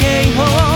came home. Oh.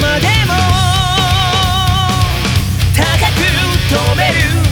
までも高く飛べる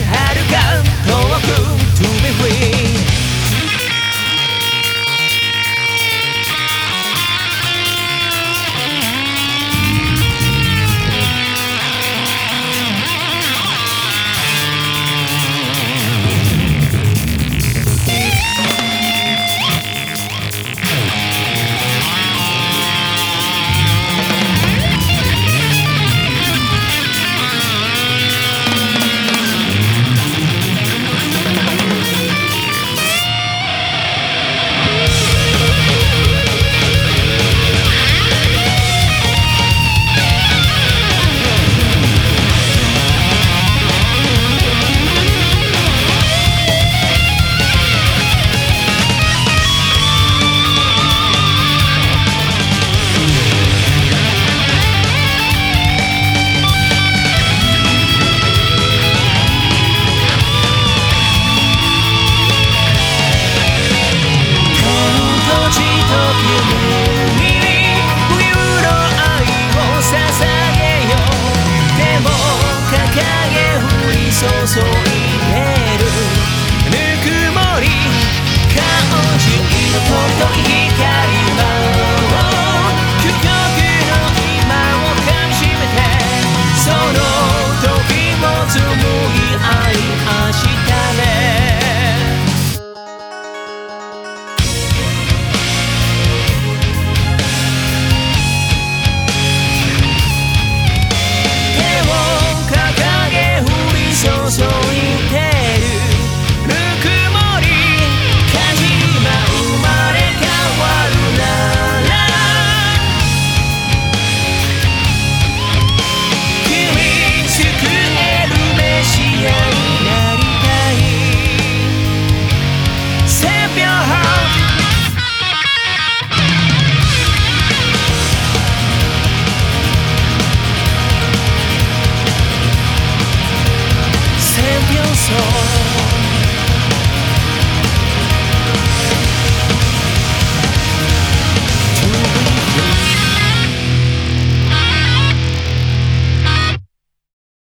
soul